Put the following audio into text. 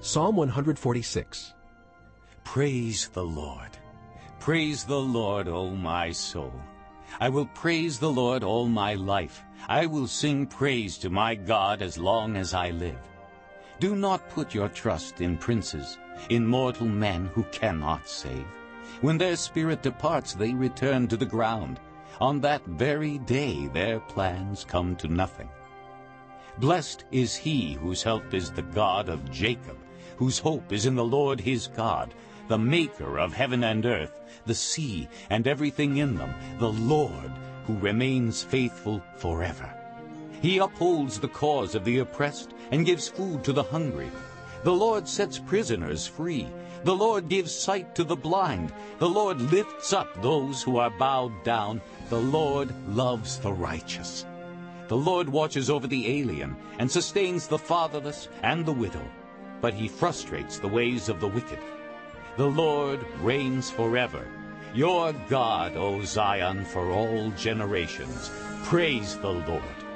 Psalm 146 Praise the Lord. Praise the Lord, O my soul. I will praise the Lord all my life. I will sing praise to my God as long as I live. Do not put your trust in princes, in mortal men who cannot save. When their spirit departs, they return to the ground. On that very day their plans come to nothing. Blessed is he whose help is the God of Jacob, whose hope is in the Lord his God, the maker of heaven and earth, the sea and everything in them, the Lord, who remains faithful forever. He upholds the cause of the oppressed and gives food to the hungry. The Lord sets prisoners free. The Lord gives sight to the blind. The Lord lifts up those who are bowed down. The Lord loves the righteous. The Lord watches over the alien and sustains the fatherless and the widow, but he frustrates the ways of the wicked. The Lord reigns forever. Your God, O Zion, for all generations. Praise the Lord.